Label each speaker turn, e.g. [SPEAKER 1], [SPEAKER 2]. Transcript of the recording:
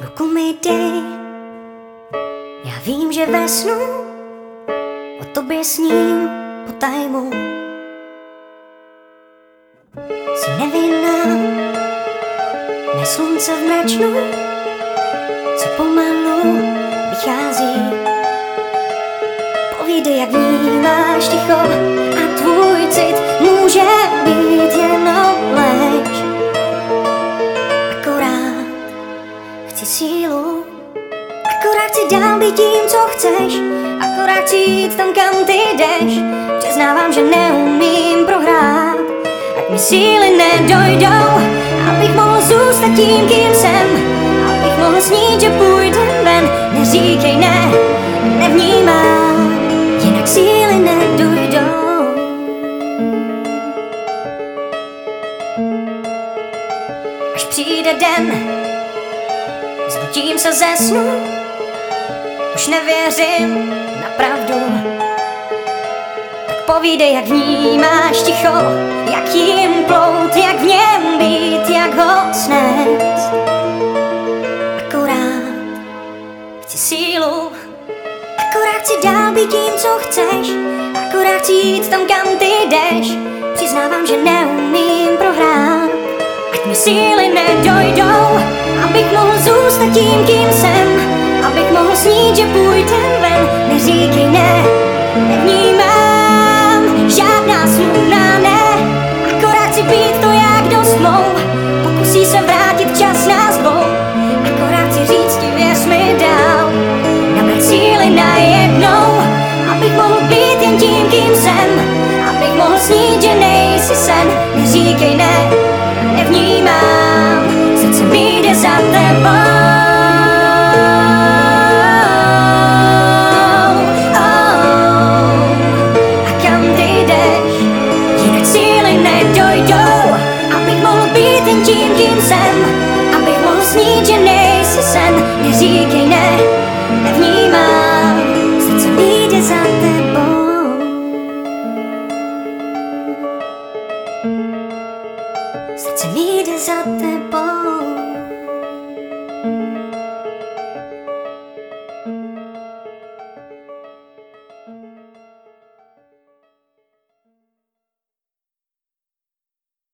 [SPEAKER 1] Ruku mi dej, já vím, že ve snu o tobě sním po tajmu. Jsi nevinná, ne slunce v mračnu, vnímáš ticho a tvůj cit může být jenom lež. Akorát chci sílu, akorát chci dál být tím, co chceš, akorát chci jít tam, kam ty jdeš. Přiznávám, že neumím prohrát, ať mi síly nedojdou, abych mohl zůstat tím, kým jsem, abych mohl snít, že půjdem ven. Neříkej ne, nevnímám, jinak síly nedojdou. Až přijde den, zbudím se ze snu, už nevěřím na pravdu. Tak povídej, jak vnímáš ticho, jak jim jít tam, kam ty jdeš. Přiznávám, že neumím prohrát, ať mi síly nedojdou, abych mohl zůstat tím, kým jsem, abych mohl snít, že půjdem ven. Neříkej ne, nevnímám, neříkej ne, nevnímám, srdce mi jde za tebou. Tím, kým jsem, abych mohl snít, že nejsi sen, neříkej Srdce mi jde za tebou.